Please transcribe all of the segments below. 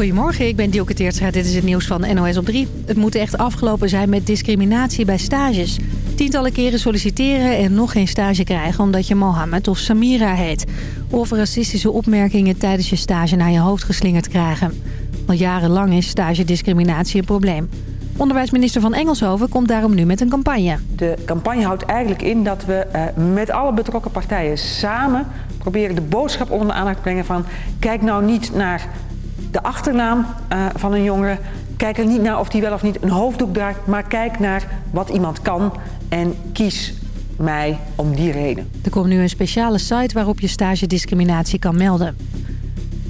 Goedemorgen, ik ben Dielke Teertstra. Dit is het nieuws van NOS op 3. Het moet echt afgelopen zijn met discriminatie bij stages. Tientallen keren solliciteren en nog geen stage krijgen... omdat je Mohammed of Samira heet. Of racistische opmerkingen tijdens je stage naar je hoofd geslingerd krijgen. Al jarenlang is stagediscriminatie een probleem. Onderwijsminister van Engelshoven komt daarom nu met een campagne. De campagne houdt eigenlijk in dat we uh, met alle betrokken partijen samen... proberen de boodschap onder de aandacht te brengen van... kijk nou niet naar de achternaam uh, van een jongere. Kijk er niet naar of die wel of niet een hoofddoek draagt, maar kijk naar wat iemand kan en kies mij om die reden. Er komt nu een speciale site waarop je stagediscriminatie kan melden.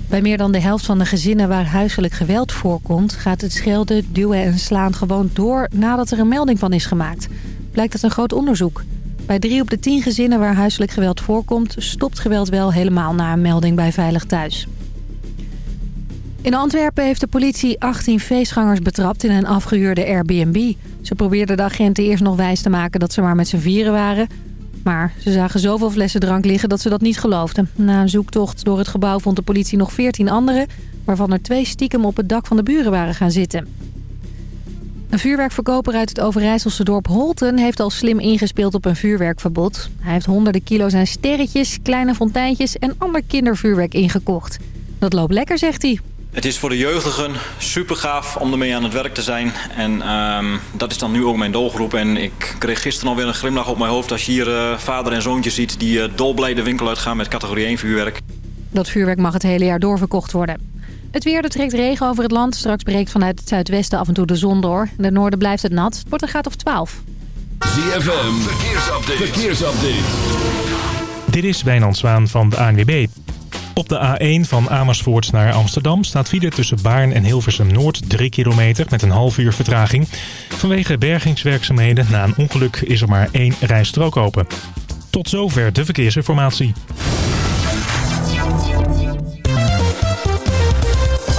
Bij meer dan de helft van de gezinnen waar huiselijk geweld voorkomt... gaat het schelden, duwen en slaan gewoon door nadat er een melding van is gemaakt. Blijkt uit een groot onderzoek. Bij drie op de tien gezinnen waar huiselijk geweld voorkomt... stopt geweld wel helemaal na een melding bij Veilig Thuis. In Antwerpen heeft de politie 18 feestgangers betrapt in een afgehuurde Airbnb. Ze probeerden de agenten eerst nog wijs te maken dat ze maar met z'n vieren waren. Maar ze zagen zoveel flessen drank liggen dat ze dat niet geloofden. Na een zoektocht door het gebouw vond de politie nog 14 anderen... waarvan er twee stiekem op het dak van de buren waren gaan zitten. Een vuurwerkverkoper uit het Overijsselse dorp Holten... heeft al slim ingespeeld op een vuurwerkverbod. Hij heeft honderden kilo's aan sterretjes, kleine fonteintjes... en ander kindervuurwerk ingekocht. Dat loopt lekker, zegt hij. Het is voor de jeugdigen super gaaf om ermee aan het werk te zijn. En um, dat is dan nu ook mijn doelgroep. En ik kreeg gisteren alweer een glimlach op mijn hoofd als je hier uh, vader en zoontje ziet... die uh, dolblij de winkel uitgaan met categorie 1 vuurwerk. Dat vuurwerk mag het hele jaar doorverkocht worden. Het weer, er trekt regen over het land. Straks breekt vanuit het zuidwesten af en toe de zon door. In het noorden blijft het nat. Het wordt een graad of 12. ZFM, verkeersupdate. verkeersupdate. Dit is Wijnand Zwaan van de ANWB. Op de A1 van Amersfoort naar Amsterdam staat file tussen Baarn en Hilversum Noord 3 kilometer met een half uur vertraging. Vanwege bergingswerkzaamheden na een ongeluk is er maar één rijstrook open. Tot zover de verkeersinformatie.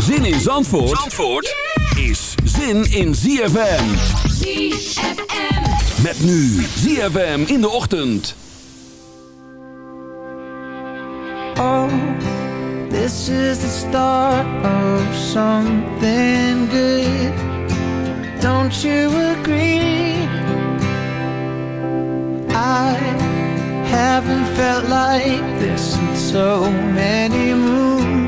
Zin in Zandvoort, Zandvoort is zin in ZFM. ZFM. Met nu ZFM in de ochtend. Oh, this is the start of something good. Don't you agree? I haven't felt like this in so many moons.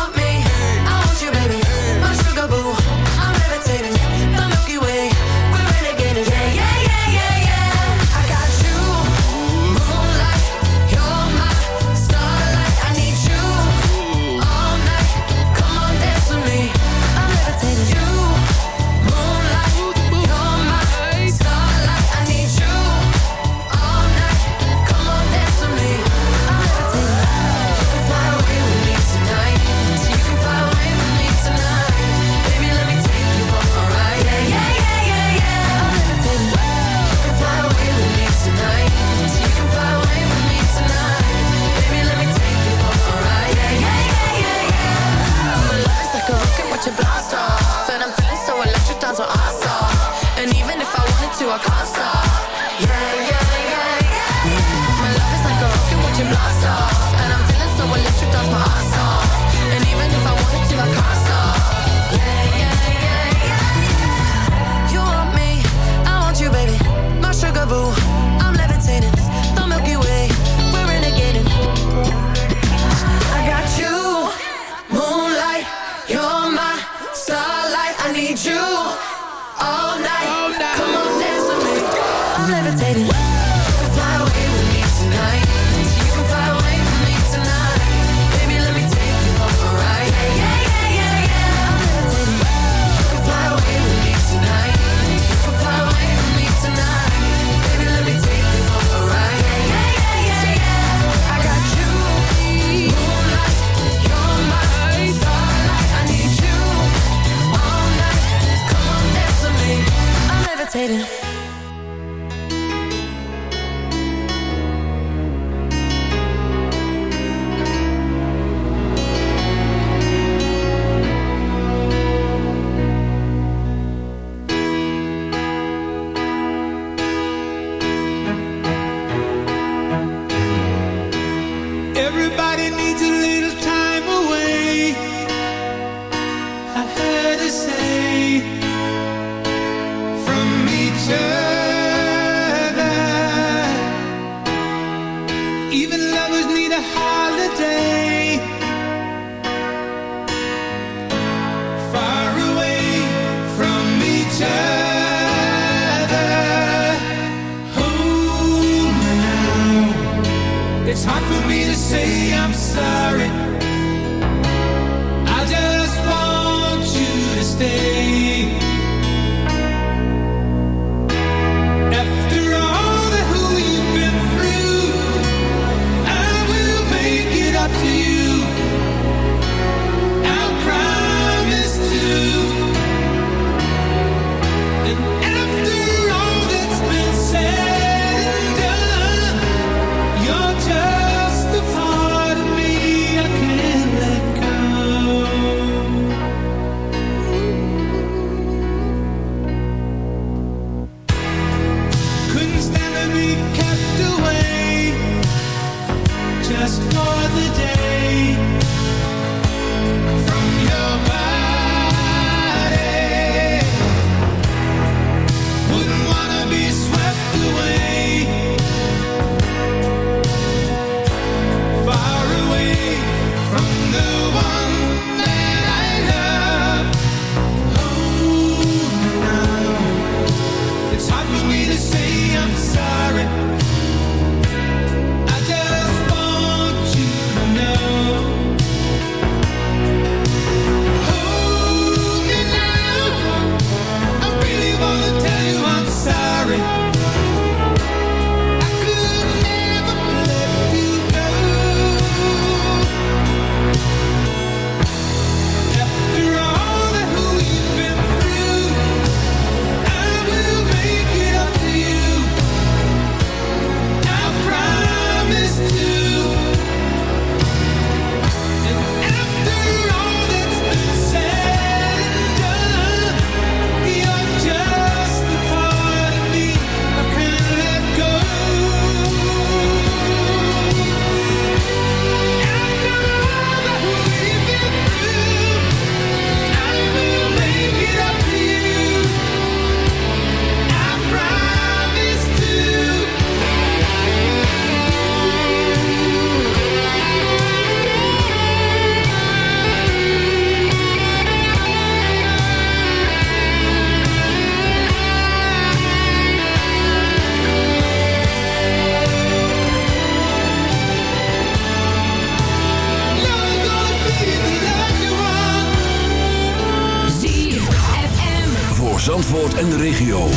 En de regio.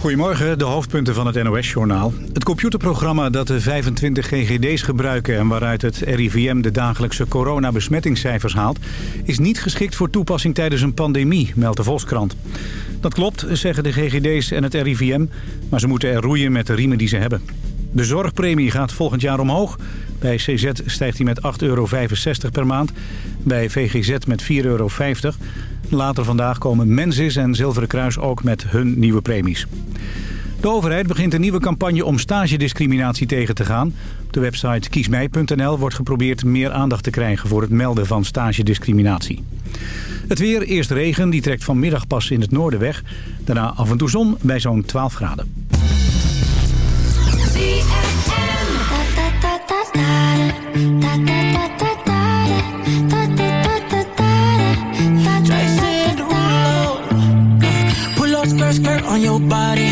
Goedemorgen, de hoofdpunten van het NOS-journaal. Het computerprogramma dat de 25 GGD's gebruiken... en waaruit het RIVM de dagelijkse coronabesmettingscijfers haalt... is niet geschikt voor toepassing tijdens een pandemie, meldt de Volkskrant. Dat klopt, zeggen de GGD's en het RIVM... maar ze moeten er roeien met de riemen die ze hebben. De zorgpremie gaat volgend jaar omhoog. Bij CZ stijgt die met 8,65 euro per maand. Bij VGZ met 4,50 euro. Later vandaag komen Mensis en Zilveren Kruis ook met hun nieuwe premies. De overheid begint een nieuwe campagne om stagediscriminatie tegen te gaan. Op de website kiesmij.nl wordt geprobeerd meer aandacht te krijgen... voor het melden van stagediscriminatie. Het weer, eerst regen, die trekt vanmiddag pas in het noorden weg. Daarna af en toe zon bij zo'n 12 graden. On your body.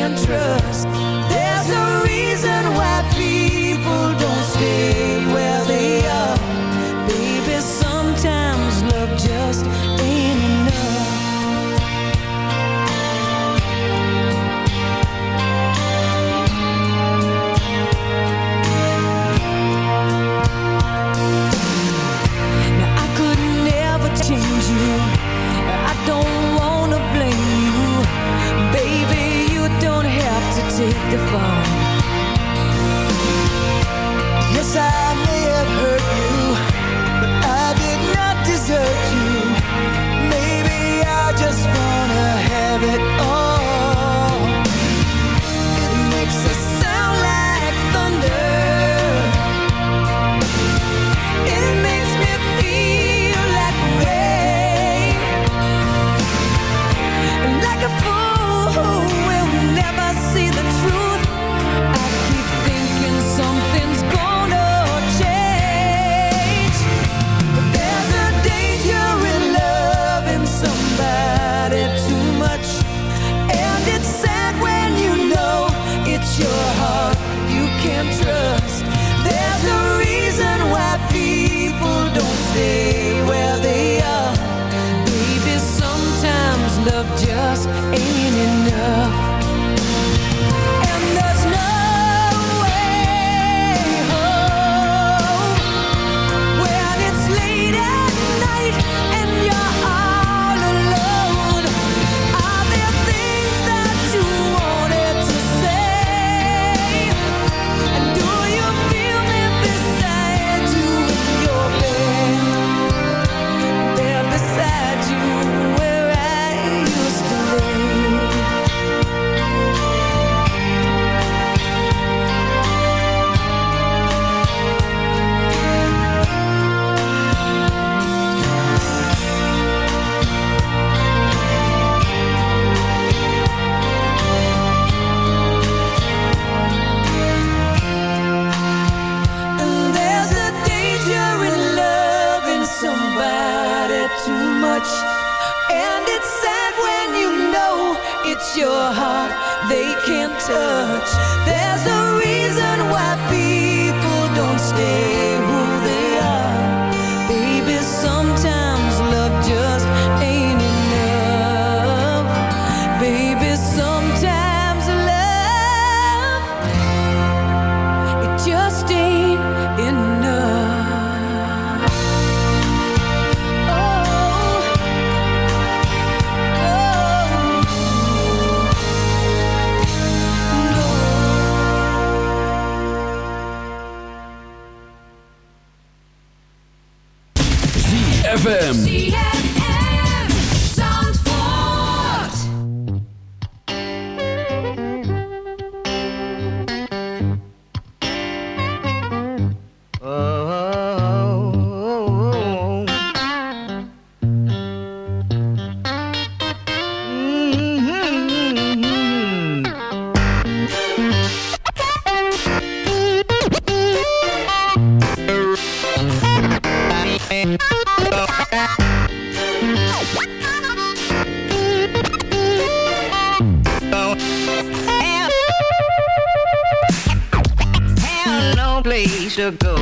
can trust. place to go.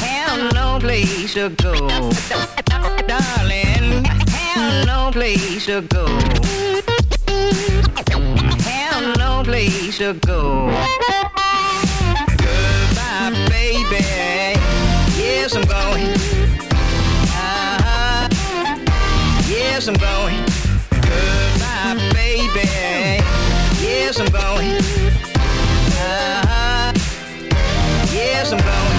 Have no place to go. Darling, have no place to go. Have no place to go. Goodbye, baby. Yes, I'm going. Uh, yes, I'm going. Goodbye, baby. Yes, I'm going. Uh, yes, I'm going.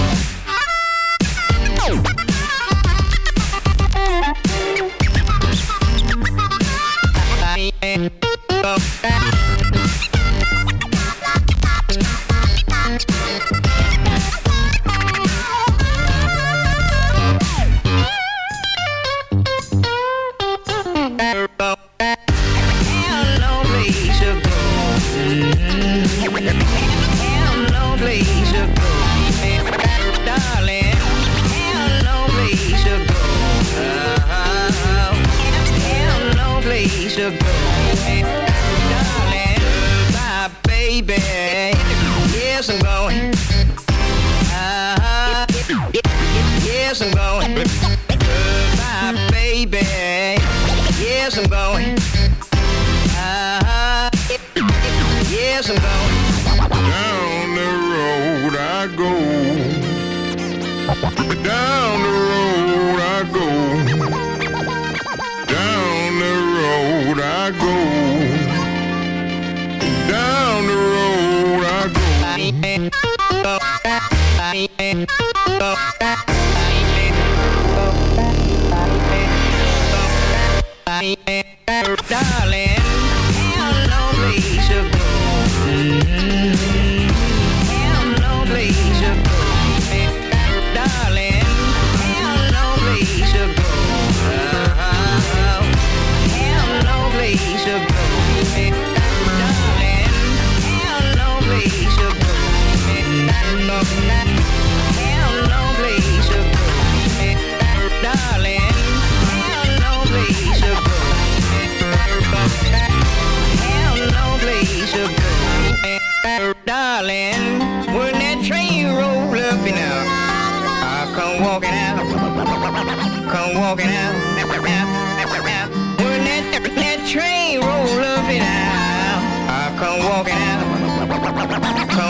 Darling.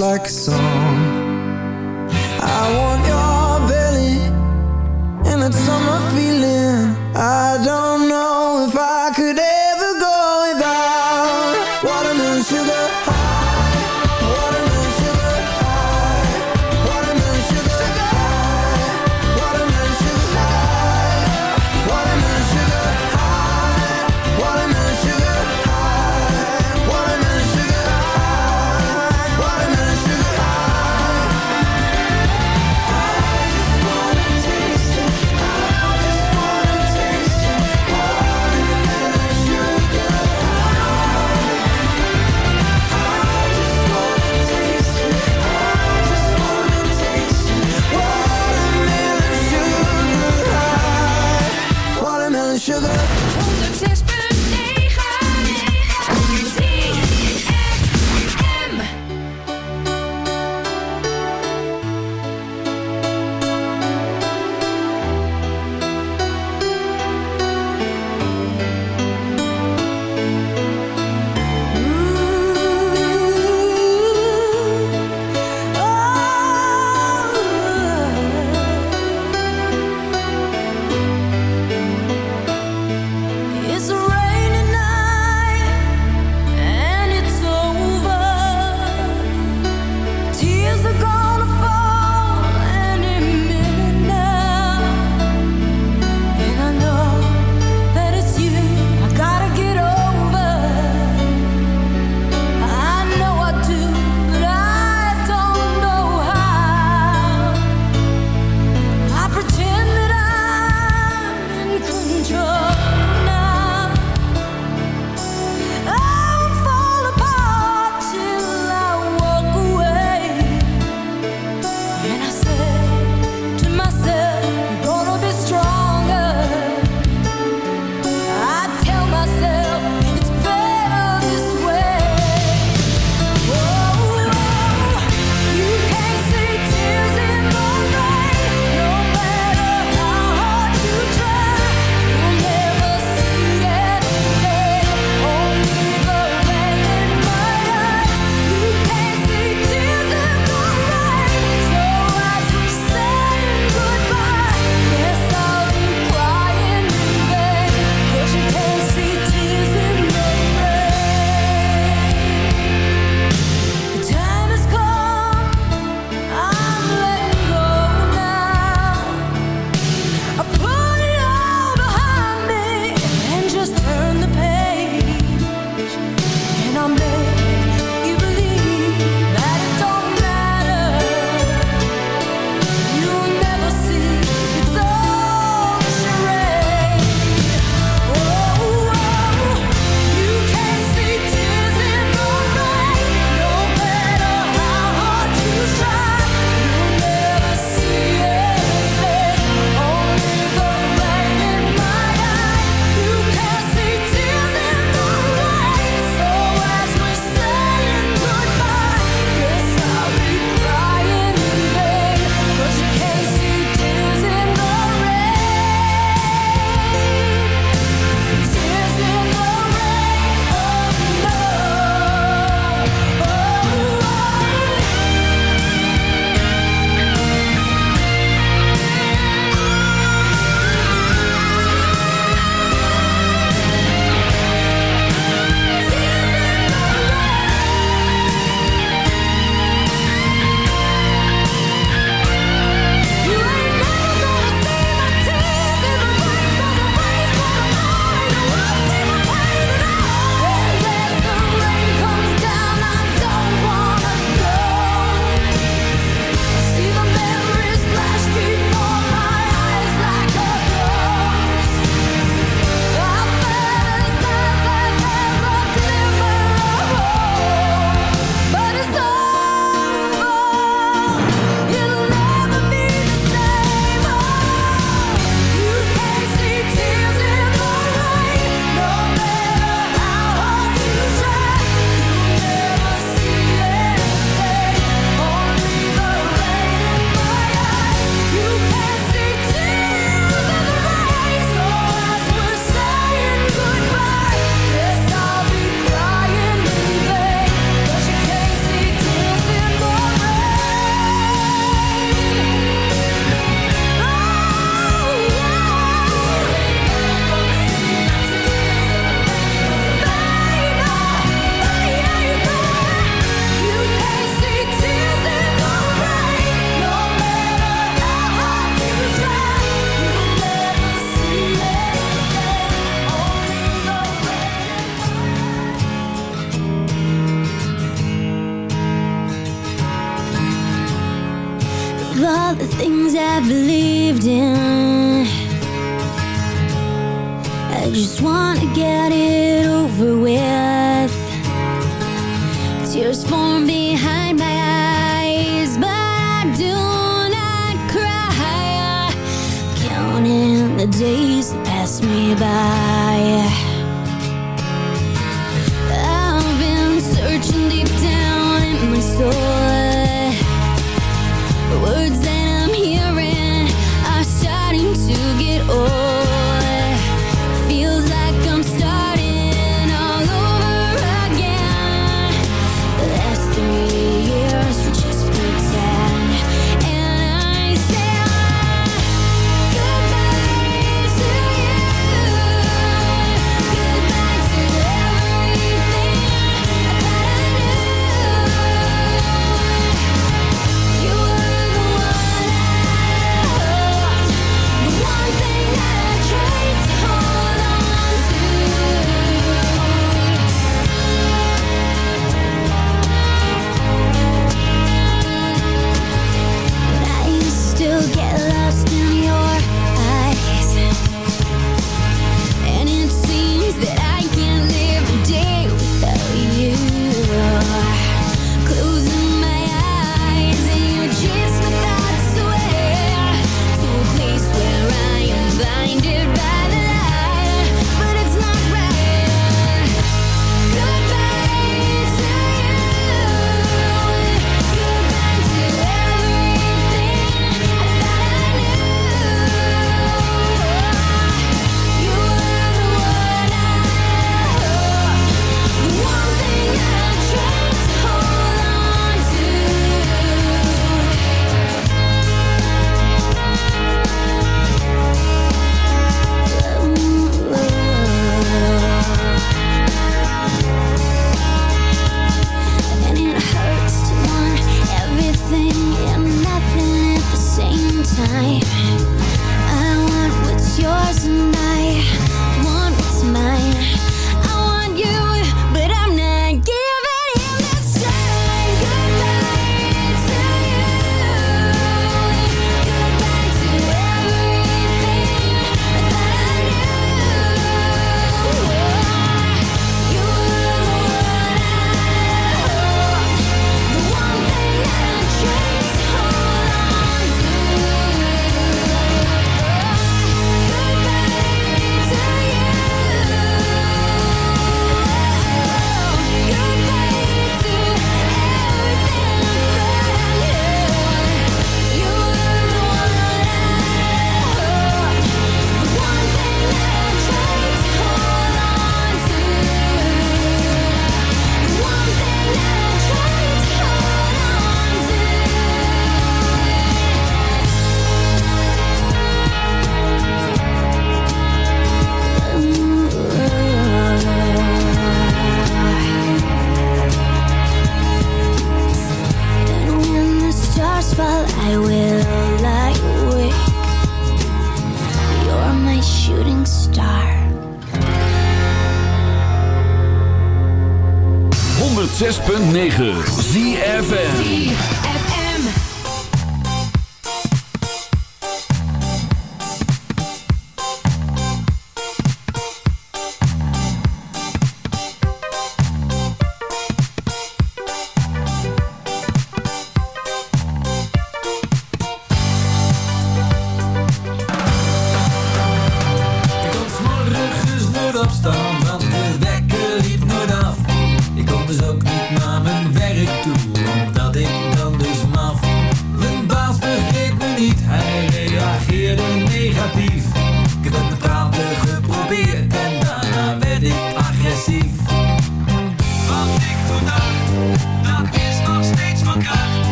like a song.